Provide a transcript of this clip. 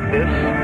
like this.